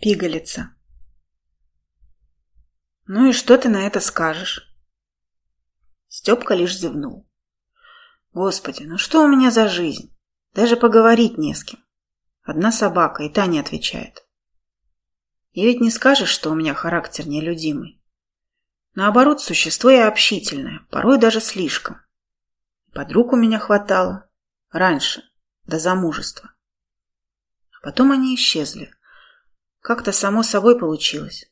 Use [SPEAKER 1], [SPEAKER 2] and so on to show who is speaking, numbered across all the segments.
[SPEAKER 1] Пигалица. Ну и что ты на это скажешь? Степка лишь зевнул. Господи, ну что у меня за жизнь? Даже поговорить не с кем. Одна собака, и та не отвечает. И ведь не скажешь, что у меня характер нелюдимый. Наоборот, существо я общительное, порой даже слишком. Подруг у меня хватало. Раньше, до замужества. А потом они исчезли. Как-то само собой получилось.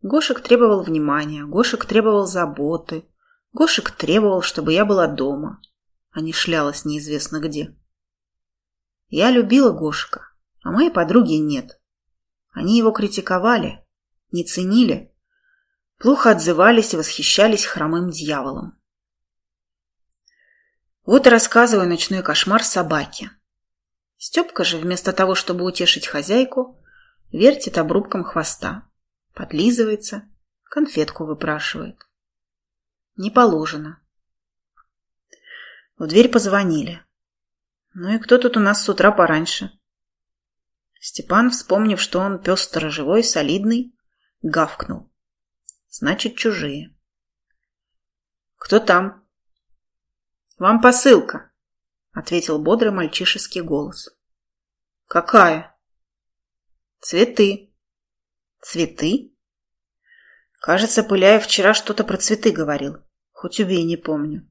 [SPEAKER 1] Гошек требовал внимания, Гошек требовал заботы, Гошек требовал, чтобы я была дома, а не шлялась неизвестно где. Я любила Гошика, а моей подруги нет. Они его критиковали, не ценили, плохо отзывались и восхищались хромым дьяволом. Вот и рассказываю ночной кошмар собаке. Степка же, вместо того, чтобы утешить хозяйку, вертит обрубком хвоста, подлизывается, конфетку выпрашивает. Не положено. В дверь позвонили. Ну и кто тут у нас с утра пораньше? Степан, вспомнив, что он пес сторожевой, солидный, гавкнул. Значит, чужие. «Кто там?» «Вам посылка», — ответил бодрый мальчишеский голос. «Какая?» Цветы. Цветы? Кажется, Пыляев вчера что-то про цветы говорил. Хоть убей, не помню.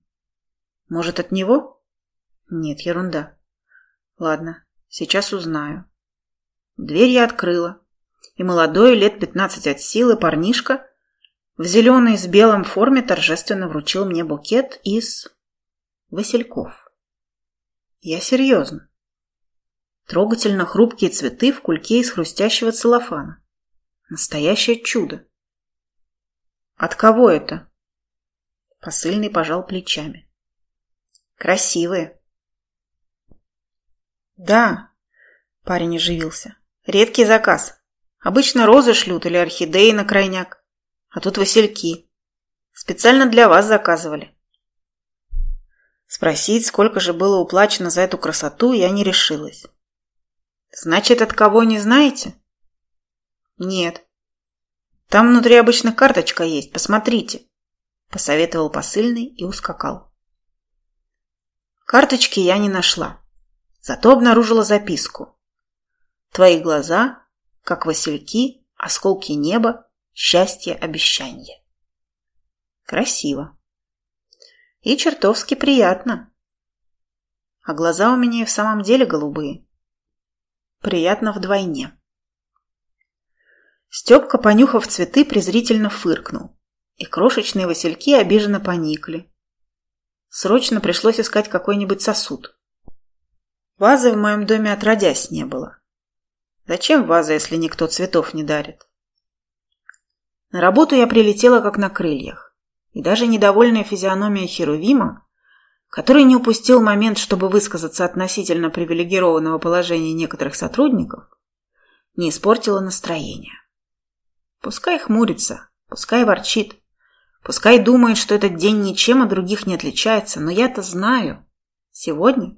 [SPEAKER 1] Может, от него? Нет, ерунда. Ладно, сейчас узнаю. Дверь я открыла, и молодой, лет пятнадцать от силы, парнишка в зеленой с белым форме торжественно вручил мне букет из васильков. Я серьезно. Трогательно хрупкие цветы в кульке из хрустящего целлофана. Настоящее чудо. От кого это? Посыльный пожал плечами. Красивые. Да, парень оживился. Редкий заказ. Обычно розы шлют или орхидеи на крайняк. А тут васильки. Специально для вас заказывали. Спросить, сколько же было уплачено за эту красоту, я не решилась. Значит, от кого не знаете? Нет. Там внутри обычно карточка есть, посмотрите. Посоветовал посыльный и ускакал. Карточки я не нашла. Зато обнаружила записку. Твои глаза, как васильки, осколки неба, счастье, обещанье. Красиво. И чертовски приятно. А глаза у меня и в самом деле голубые. Приятно вдвойне. Степка, понюхав цветы, презрительно фыркнул, и крошечные васильки обиженно поникли. Срочно пришлось искать какой-нибудь сосуд. Вазы в моем доме отродясь не было. Зачем ваза, если никто цветов не дарит? На работу я прилетела как на крыльях, и даже недовольная физиономия Херувима который не упустил момент, чтобы высказаться относительно привилегированного положения некоторых сотрудников, не испортило настроение. Пускай хмурится, пускай ворчит, пускай думает, что этот день ничем от других не отличается, но я-то знаю. Сегодня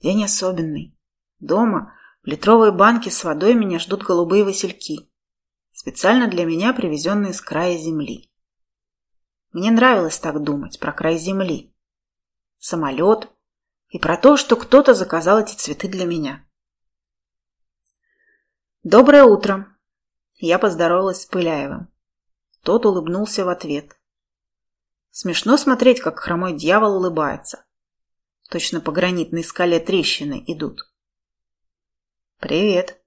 [SPEAKER 1] день особенный. Дома в литровой банке с водой меня ждут голубые васильки, специально для меня привезенные с края земли. Мне нравилось так думать про край земли, самолет и про то, что кто-то заказал эти цветы для меня. «Доброе утро!» Я поздоровалась с Пыляевым. Тот улыбнулся в ответ. Смешно смотреть, как хромой дьявол улыбается. Точно по гранитной скале трещины идут. «Привет.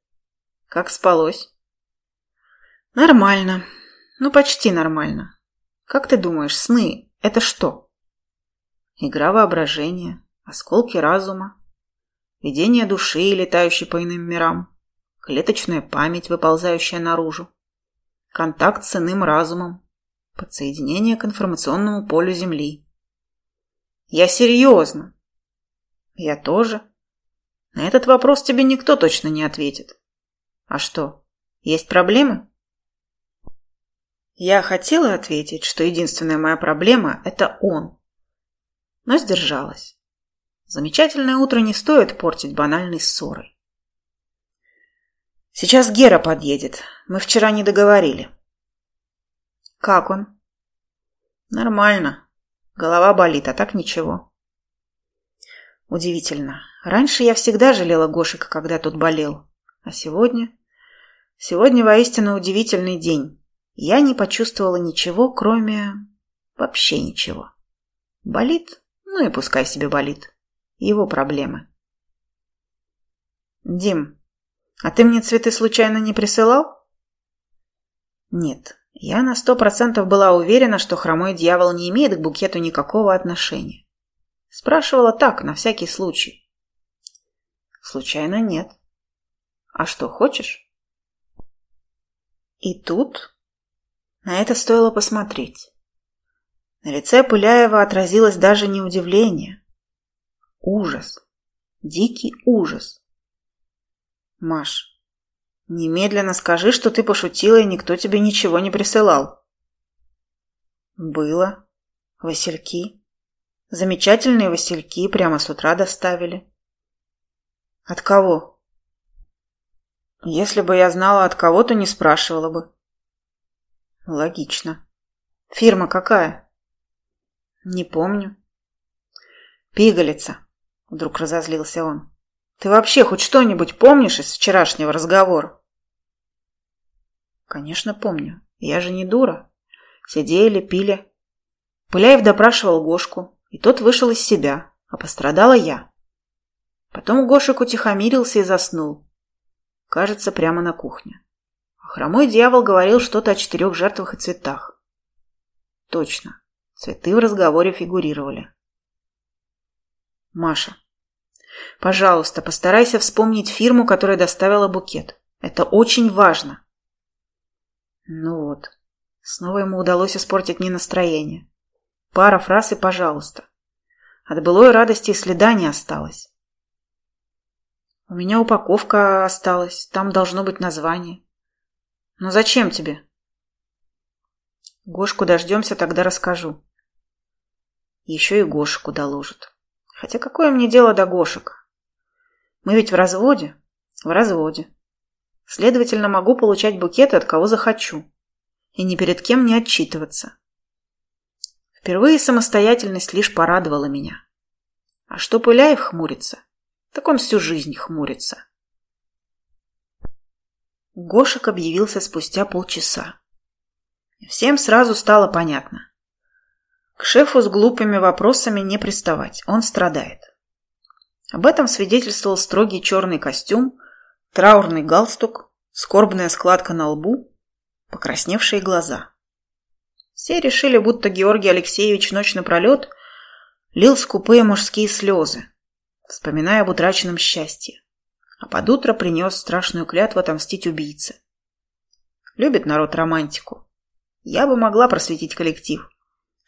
[SPEAKER 1] Как спалось?» «Нормально. Ну, почти нормально. Как ты думаешь, сны – это что?» Игра воображения, осколки разума, видение души, летающей по иным мирам, клеточная память, выползающая наружу, контакт с иным разумом, подсоединение к информационному полю Земли. Я серьезно. Я тоже. На этот вопрос тебе никто точно не ответит. А что, есть проблемы? Я хотела ответить, что единственная моя проблема – это он – но сдержалась. Замечательное утро не стоит портить банальной ссорой. Сейчас Гера подъедет. Мы вчера не договорили. Как он? Нормально. Голова болит, а так ничего. Удивительно. Раньше я всегда жалела Гошика, когда тут болел. А сегодня... Сегодня воистину удивительный день. Я не почувствовала ничего, кроме... Вообще ничего. Болит? Ну и пускай себе болит. Его проблемы. Дим, а ты мне цветы случайно не присылал? Нет, я на сто процентов была уверена, что хромой дьявол не имеет к букету никакого отношения. Спрашивала так, на всякий случай. Случайно нет. А что, хочешь? И тут на это стоило посмотреть. На лице Пыляева отразилось даже не удивление. Ужас. Дикий ужас. Маш, немедленно скажи, что ты пошутила, и никто тебе ничего не присылал. Было. Васильки. Замечательные васильки прямо с утра доставили. От кого? Если бы я знала от кого, то не спрашивала бы. Логично. Фирма какая? Не помню. Пигалица. Вдруг разозлился он. Ты вообще хоть что-нибудь помнишь из вчерашнего разговора? Конечно, помню. Я же не дура. Сидели, пили. Пыляев допрашивал Гошку, и тот вышел из себя, а пострадала я. Потом Гошек утихомирился и заснул. Кажется, прямо на кухне. А хромой дьявол говорил что-то о четырех жертвах и цветах. Точно. Цветы в разговоре фигурировали. Маша. Пожалуйста, постарайся вспомнить фирму, которая доставила букет. Это очень важно. Ну вот. Снова ему удалось испортить мне настроение. Пара фраз и пожалуйста. От былой радости следа не осталось. У меня упаковка осталась, там должно быть название. Но зачем тебе? Гошку дождемся, тогда расскажу. Еще и Гошку доложат. Хотя какое мне дело до Гошек? Мы ведь в разводе. В разводе. Следовательно, могу получать букеты от кого захочу. И ни перед кем не отчитываться. Впервые самостоятельность лишь порадовала меня. А что Пыляев хмурится, так он всю жизнь хмурится. Гошек объявился спустя полчаса. Всем сразу стало понятно. К шефу с глупыми вопросами не приставать, он страдает. Об этом свидетельствовал строгий черный костюм, траурный галстук, скорбная складка на лбу, покрасневшие глаза. Все решили, будто Георгий Алексеевич ночь напролет лил скупые мужские слезы, вспоминая об утраченном счастье, а под утро принес страшную клятву отомстить убийце. Любит народ романтику. Я бы могла просветить коллектив,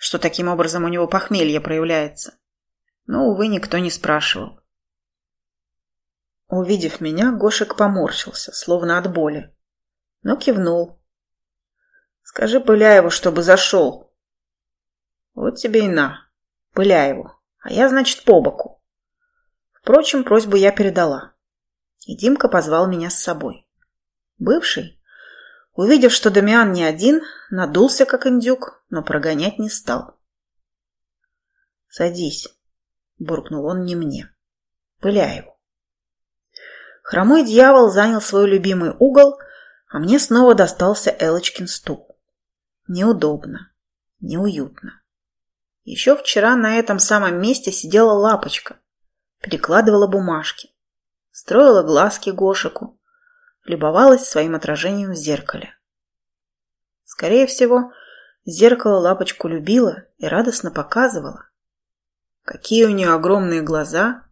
[SPEAKER 1] что таким образом у него похмелье проявляется. Но, увы, никто не спрашивал. Увидев меня, Гошек поморщился, словно от боли, но кивнул. «Скажи Пыляеву, чтобы зашел». «Вот тебе и на, Пыляеву, а я, значит, по боку». Впрочем, просьбу я передала. И Димка позвал меня с собой. Бывший, Увидев, что Дамиан не один, надулся, как индюк, но прогонять не стал. «Садись», — буркнул он не мне. «Пыляеву». Хромой дьявол занял свой любимый угол, а мне снова достался Элочкин стул. Неудобно, неуютно. Еще вчера на этом самом месте сидела лапочка, перекладывала бумажки, строила глазки Гошику, любовалась своим отражением в зеркале. Скорее всего, зеркало лапочку любила и радостно показывала. Какие у нее огромные глаза,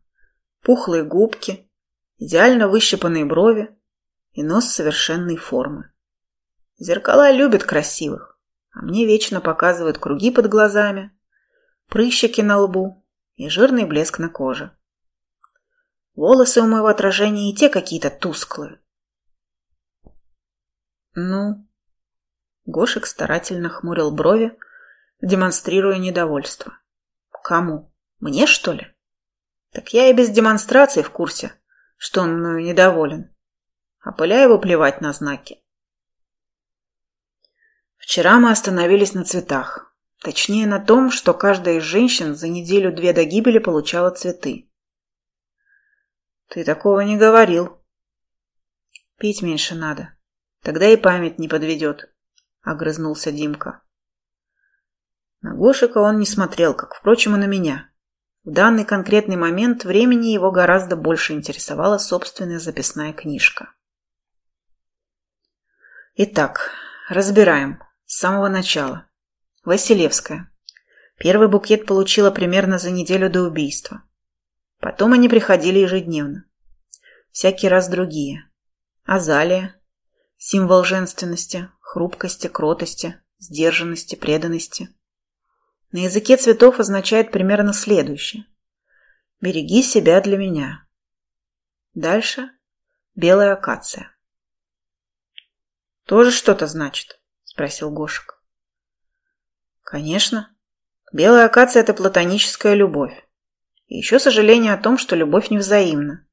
[SPEAKER 1] пухлые губки, идеально выщипанные брови и нос совершенной формы. Зеркала любят красивых, а мне вечно показывают круги под глазами, прыщики на лбу и жирный блеск на коже. Волосы у моего отражения и те какие-то тусклые, «Ну?» Гошек старательно хмурил брови, демонстрируя недовольство. «Кому? Мне, что ли?» «Так я и без демонстрации в курсе, что он мною недоволен. а Пыляеву плевать на знаки. Вчера мы остановились на цветах. Точнее, на том, что каждая из женщин за неделю-две до гибели получала цветы. Ты такого не говорил. Пить меньше надо. Тогда и память не подведет, — огрызнулся Димка. На Гошика он не смотрел, как, впрочем, и на меня. В данный конкретный момент времени его гораздо больше интересовала собственная записная книжка. Итак, разбираем. С самого начала. Василевская. Первый букет получила примерно за неделю до убийства. Потом они приходили ежедневно. Всякий раз другие. Азалия. Символ женственности, хрупкости, кротости, сдержанности, преданности. На языке цветов означает примерно следующее. «Береги себя для меня». Дальше белая акация. Тоже что-то значит? Спросил Гошек. Конечно. Белая акация – это платоническая любовь. И еще сожаление о том, что любовь невзаимна.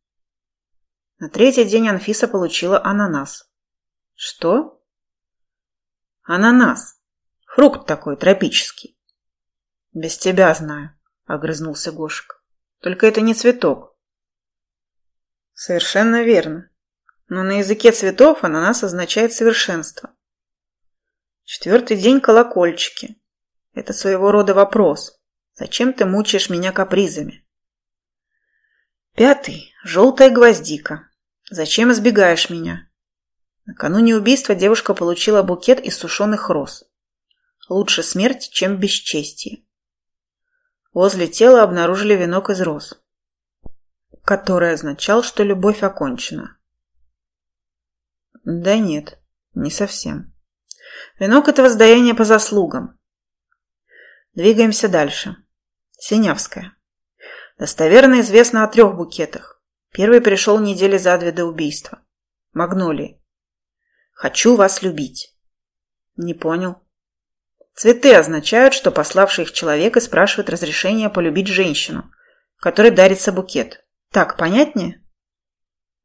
[SPEAKER 1] На третий день Анфиса получила ананас. Что? Ананас. Фрукт такой, тропический. «Без тебя знаю», — огрызнулся Гошек. «Только это не цветок». «Совершенно верно. Но на языке цветов ананас означает совершенство. Четвертый день колокольчики. Это своего рода вопрос. Зачем ты мучаешь меня капризами? Пятый. Желтая гвоздика. Зачем избегаешь меня? Накануне убийства девушка получила букет из сушеных роз. Лучше смерть, чем бесчестие. Возле тела обнаружили венок из роз, который означал, что любовь окончена. Да нет, не совсем. Венок – это воздаяние по заслугам. Двигаемся дальше. Синявская. Достоверно известно о трех букетах. Первый пришел недели за две до убийства. Магнолии. «Хочу вас любить». Не понял. Цветы означают, что пославший их человек и спрашивает разрешения полюбить женщину, которой дарится букет. Так понятнее?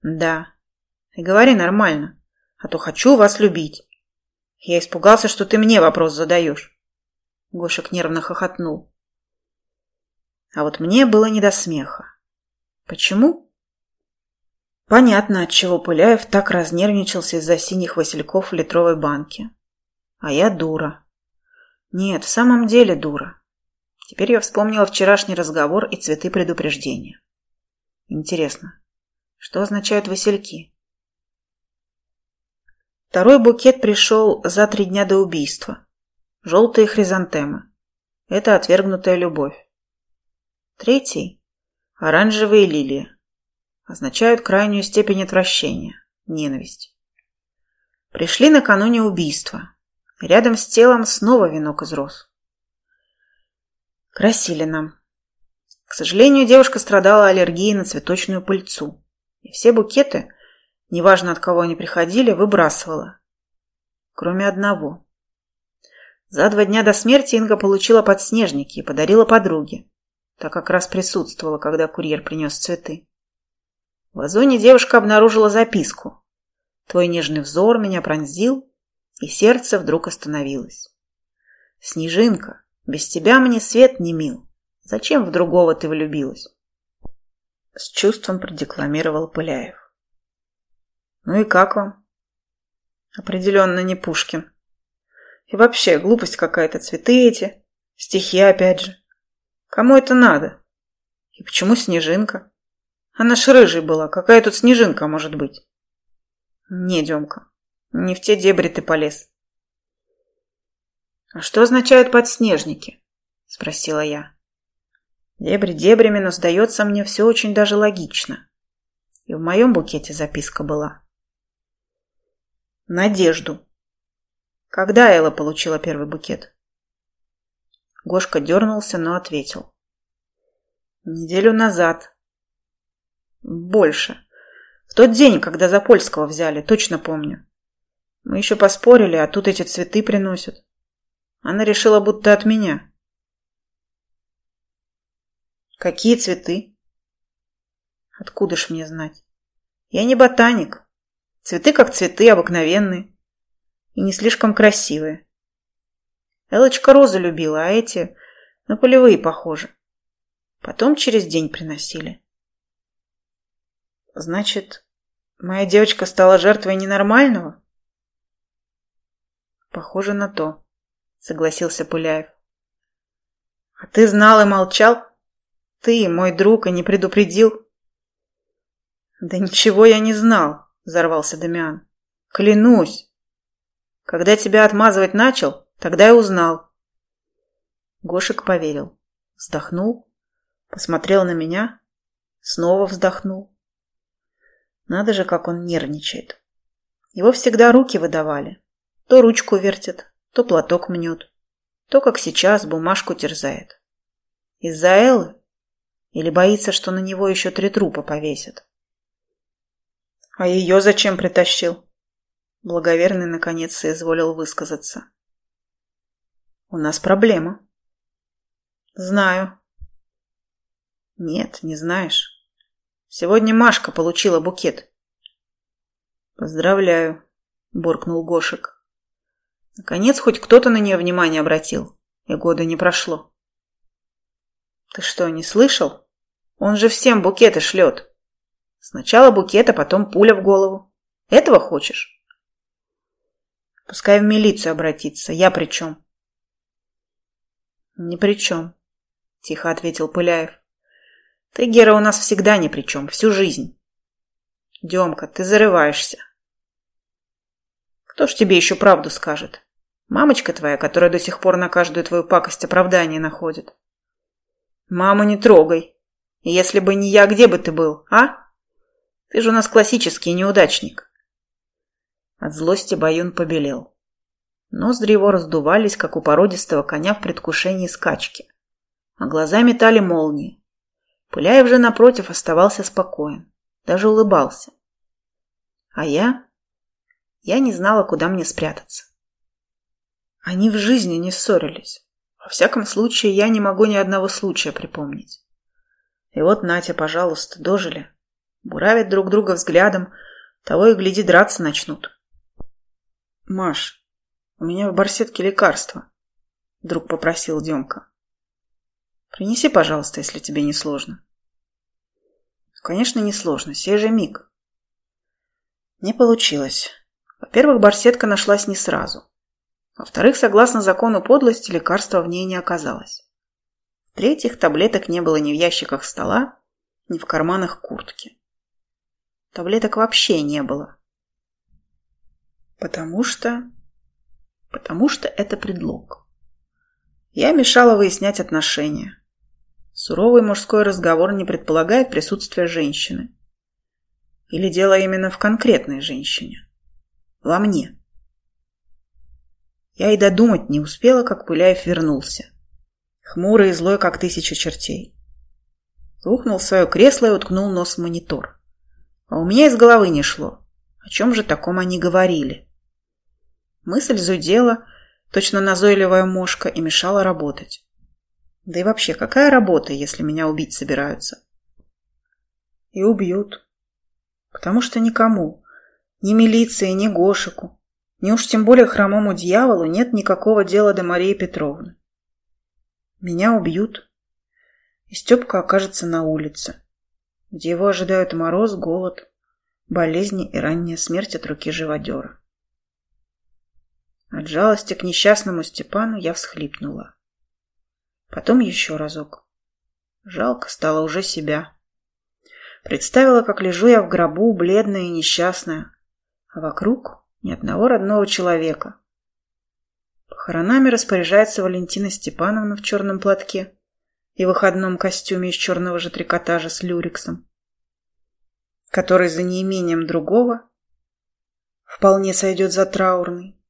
[SPEAKER 1] Да. И говори нормально, а то хочу вас любить. Я испугался, что ты мне вопрос задаешь. Гошек нервно хохотнул. А вот мне было не до смеха. Почему? Понятно, отчего Пыляев так разнервничался из-за синих васильков в литровой банке. А я дура. Нет, в самом деле дура. Теперь я вспомнила вчерашний разговор и цветы предупреждения. Интересно, что означают васильки? Второй букет пришел за три дня до убийства. Желтые хризантемы. Это отвергнутая любовь. Третий – оранжевые лилии. Означают крайнюю степень отвращения, ненависть. Пришли накануне убийства. Рядом с телом снова венок из роз. Красили нам. К сожалению, девушка страдала аллергией на цветочную пыльцу. И все букеты, неважно от кого они приходили, выбрасывала. Кроме одного. За два дня до смерти Инга получила подснежники и подарила подруге. Так как раз присутствовала, когда курьер принес цветы. В вазоне девушка обнаружила записку. «Твой нежный взор меня пронзил, и сердце вдруг остановилось. «Снежинка, без тебя мне свет не мил. Зачем в другого ты влюбилась?» С чувством продекламировал Пыляев. «Ну и как вам?» «Определенно не Пушкин. И вообще, глупость какая-то, цветы эти, стихи опять же. Кому это надо? И почему снежинка? Она ж рыжей была, какая тут снежинка может быть?» «Не, Демка, не в те дебри ты полез. «А что означают подснежники?» – спросила я. Дебри дебрями, но сдается мне все очень даже логично. И в моем букете записка была. Надежду. Когда Элла получила первый букет? Гошка дернулся, но ответил. Неделю назад. Больше. В тот день, когда Запольского взяли, точно помню. Мы еще поспорили, а тут эти цветы приносят. Она решила, будто от меня. Какие цветы? Откуда ж мне знать? Я не ботаник. Цветы как цветы, обыкновенные. И не слишком красивые. Элочка розы любила, а эти на полевые похожи. Потом через день приносили. Значит, моя девочка стала жертвой ненормального? Похоже на то, согласился Пыляев. А ты знал и молчал? Ты, мой друг, и не предупредил? Да ничего я не знал, взорвался Дамиан. Клянусь. Когда тебя отмазывать начал, тогда и узнал. Гошек поверил. Вздохнул, посмотрел на меня, снова вздохнул. Надо же, как он нервничает. Его всегда руки выдавали. То ручку вертит, то платок мнет, то, как сейчас, бумажку терзает. Из-за Эллы? Или боится, что на него еще три трупа повесят? А ее зачем притащил? Благоверный, наконец, соизволил высказаться. У нас проблема. Знаю. Нет, не знаешь. Сегодня Машка получила букет. Поздравляю, буркнул Гошек. Наконец хоть кто-то на нее внимание обратил, и года не прошло. Ты что, не слышал? Он же всем букеты шлет. Сначала букет, а потом пуля в голову. Этого хочешь? Пускай в милицию обратиться. Я при чем? Ни при чем, тихо ответил Пыляев. Ты, Гера, у нас всегда ни при чем, всю жизнь. Демка, ты зарываешься. Кто ж тебе еще правду скажет? Мамочка твоя, которая до сих пор на каждую твою пакость оправдание находит. Маму не трогай. Если бы не я, где бы ты был, а? Ты же у нас классический неудачник. От злости Баюн побелел. Ноздри его раздувались, как у породистого коня в предвкушении скачки. А глаза метали молнии. Пыляев же, напротив, оставался спокоен, даже улыбался. А я? Я не знала, куда мне спрятаться. Они в жизни не ссорились. Во всяком случае, я не могу ни одного случая припомнить. И вот, Натя, пожалуйста, дожили. Буравят друг друга взглядом, того и гляди, драться начнут. Маш, у меня в барсетке лекарства, вдруг попросил Демка. Принеси, пожалуйста, если тебе не сложно. Конечно, не сложно, сей же миг. Не получилось. Во-первых, барсетка нашлась не сразу. Во-вторых, согласно закону подлости, лекарства в ней не оказалось. В-третьих, таблеток не было ни в ящиках стола, ни в карманах куртки. Таблеток вообще не было. Потому что... Потому что это предлог. Я мешала выяснять отношения. Суровый мужской разговор не предполагает присутствие женщины. Или дело именно в конкретной женщине. Во мне. Я и додумать не успела, как Пыляев вернулся. Хмурый и злой, как тысяча чертей. Рухнул в свое кресло и уткнул нос в монитор. А у меня из головы не шло. О чем же таком они говорили? Мысль зудела, точно назойливая мошка, и мешала работать. Да и вообще, какая работа, если меня убить собираются? И убьют. Потому что никому, ни милиции, ни Гошику, ни уж тем более хромому дьяволу нет никакого дела до Марии Петровны. Меня убьют, и Степка окажется на улице, где его ожидают мороз, голод, болезни и ранняя смерть от руки живодера. От жалости к несчастному Степану я всхлипнула. Потом еще разок. Жалко стало уже себя. Представила, как лежу я в гробу, бледная и несчастная, а вокруг ни одного родного человека. Похоронами распоряжается Валентина Степановна в черном платке и выходном костюме из черного же трикотажа с люрексом, который за неимением другого вполне сойдет за траурный.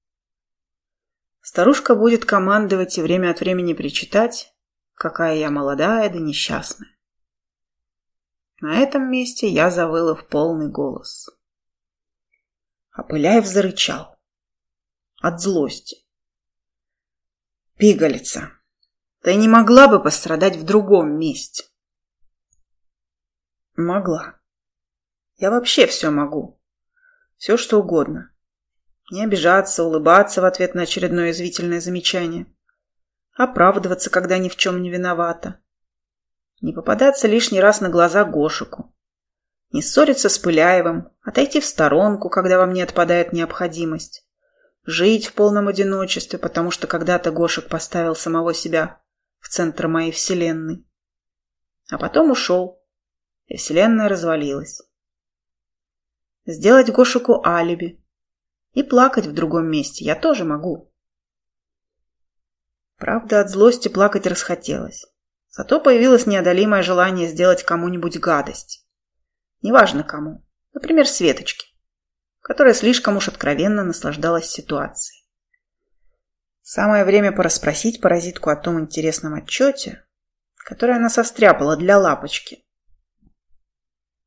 [SPEAKER 1] Старушка будет командовать и время от времени причитать, какая я молодая да несчастная. На этом месте я завыла в полный голос. А Пыляев зарычал. От злости. Пигалица, ты не могла бы пострадать в другом месте? Могла. Я вообще все могу. Все, что угодно. Не обижаться, улыбаться в ответ на очередное извительное замечание. Оправдываться, когда ни в чем не виновата. Не попадаться лишний раз на глаза Гошику. Не ссориться с Пыляевым, отойти в сторонку, когда вам не отпадает необходимость. Жить в полном одиночестве, потому что когда-то Гошек поставил самого себя в центр моей вселенной. А потом ушел, и вселенная развалилась. Сделать Гошику алиби, и плакать в другом месте я тоже могу. Правда, от злости плакать расхотелось. Зато появилось неодолимое желание сделать кому-нибудь гадость. Неважно кому. Например, Светочке, которая слишком уж откровенно наслаждалась ситуацией. Самое время порасспросить паразитку о том интересном отчете, который она состряпала для лапочки.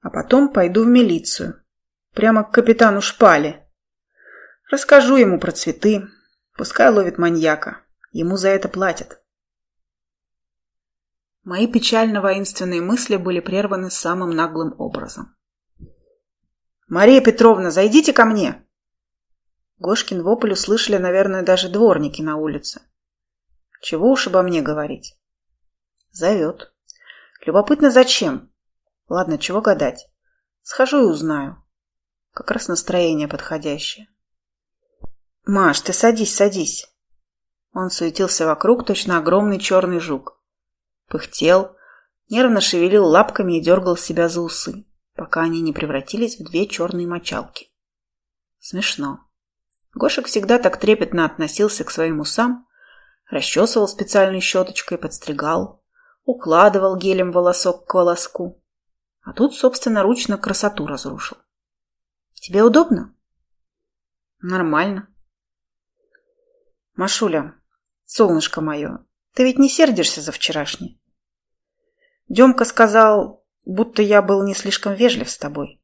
[SPEAKER 1] А потом пойду в милицию, прямо к капитану Шпале, Расскажу ему про цветы. Пускай ловит маньяка. Ему за это платят. Мои печально-воинственные мысли были прерваны самым наглым образом. «Мария Петровна, зайдите ко мне!» Гошкин вопль услышали, наверное, даже дворники на улице. Чего уж обо мне говорить? Зовет. Любопытно, зачем? Ладно, чего гадать. Схожу и узнаю. Как раз настроение подходящее. «Маш, ты садись, садись!» Он суетился вокруг, точно огромный черный жук. Пыхтел, нервно шевелил лапками и дергал себя за усы, пока они не превратились в две черные мочалки. Смешно. Гошек всегда так трепетно относился к своим усам, расчесывал специальной щеточкой, подстригал, укладывал гелем волосок к волоску. А тут, собственно, ручно красоту разрушил. «Тебе удобно?» «Нормально», Машуля, солнышко мое, ты ведь не сердишься за вчерашнее? Демка сказал, будто я был не слишком вежлив с тобой.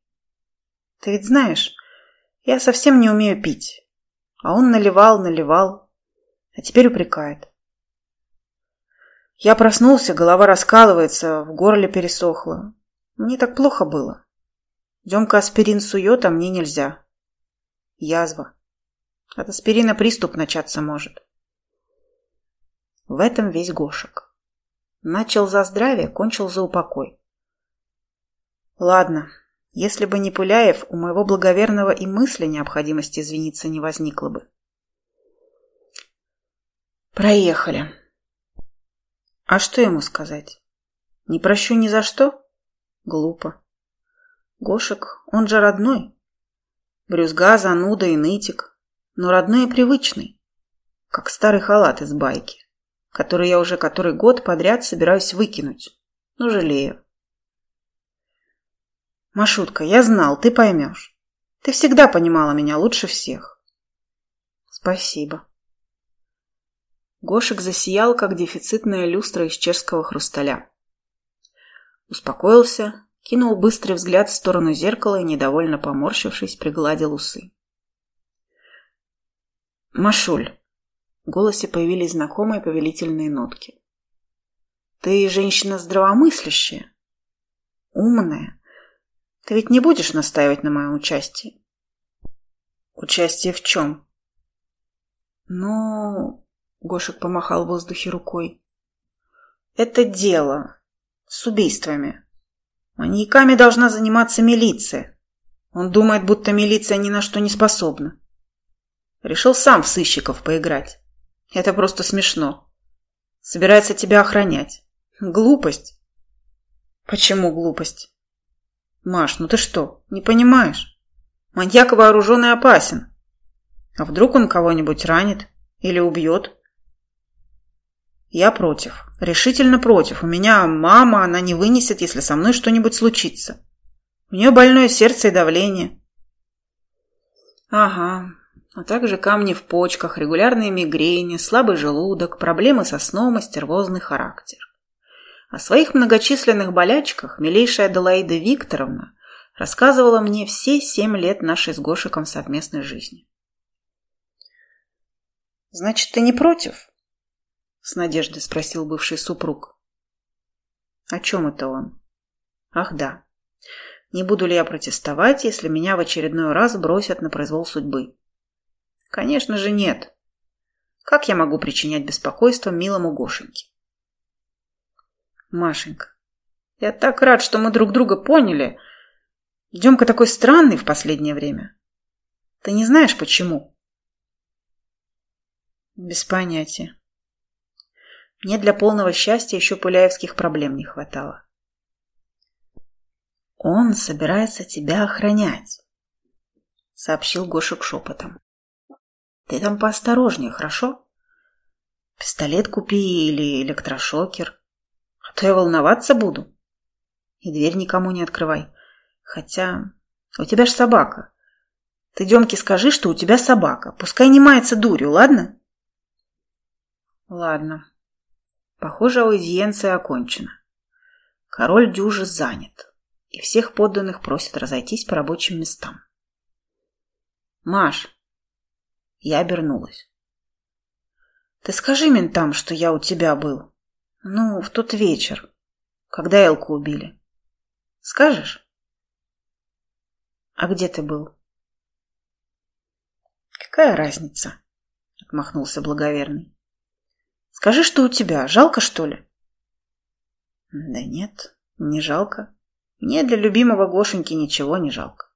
[SPEAKER 1] Ты ведь знаешь, я совсем не умею пить. А он наливал, наливал, а теперь упрекает. Я проснулся, голова раскалывается, в горле пересохло. Мне так плохо было. Демка аспирин сует, а мне нельзя. Язва. От аспирина приступ начаться может. В этом весь Гошек. Начал за здравие, кончил за упокой. Ладно, если бы не Пуляев, у моего благоверного и мысли необходимости извиниться не возникло бы. Проехали. А что ему сказать? Не прощу ни за что? Глупо. Гошек, он же родной. Брюзга, зануда и нытик но родной и привычный, как старый халат из байки, который я уже который год подряд собираюсь выкинуть, но жалею. Машутка, я знал, ты поймешь. Ты всегда понимала меня лучше всех. Спасибо. Гошек засиял, как дефицитная люстра из чешского хрусталя. Успокоился, кинул быстрый взгляд в сторону зеркала и, недовольно поморщившись, пригладил усы. «Машуль!» В голосе появились знакомые повелительные нотки. «Ты женщина здравомыслящая, умная. Ты ведь не будешь настаивать на моем участии?» «Участие в чем?» «Ну...» — Гошек помахал в воздухе рукой. «Это дело с убийствами. Маньяками должна заниматься милиция. Он думает, будто милиция ни на что не способна. Решил сам в сыщиков поиграть. Это просто смешно. Собирается тебя охранять. Глупость. Почему глупость? Маш, ну ты что, не понимаешь? Маньяк вооруженный опасен. А вдруг он кого-нибудь ранит или убьет? Я против. Решительно против. У меня мама, она не вынесет, если со мной что-нибудь случится. У нее больное сердце и давление. Ага, а также камни в почках, регулярные мигрени, слабый желудок, проблемы со сном и стервозный характер. О своих многочисленных болячках милейшая Аделаида Викторовна рассказывала мне все семь лет нашей с Гошиком совместной жизни. «Значит, ты не против?» — с надеждой спросил бывший супруг. «О чем это он?» «Ах да. Не буду ли я протестовать, если меня в очередной раз бросят на произвол судьбы? Конечно же нет. Как я могу причинять беспокойство милому Гошеньке? Машенька, я так рад, что мы друг друга поняли. Демка такой странный в последнее время. Ты не знаешь, почему? Без понятия. Мне для полного счастья еще пыляевских проблем не хватало. «Он собирается тебя охранять», — сообщил Гошек шепотом. «Ты там поосторожнее, хорошо? Пистолет купи или электрошокер, а то я волноваться буду. И дверь никому не открывай. Хотя у тебя ж собака. Ты Демке скажи, что у тебя собака. Пускай не мается дурью, ладно?» «Ладно», Похоже, аудиенция окончена. Король дюжи занят, и всех подданных просят разойтись по рабочим местам. «Маш!» Я обернулась. «Ты скажи ментам, что я у тебя был. Ну, в тот вечер, когда Элку убили. Скажешь?» «А где ты был?» «Какая разница?» — отмахнулся благоверный. Скажи, что у тебя. Жалко, что ли? Да нет, не жалко. Мне для любимого Гошеньки ничего не жалко.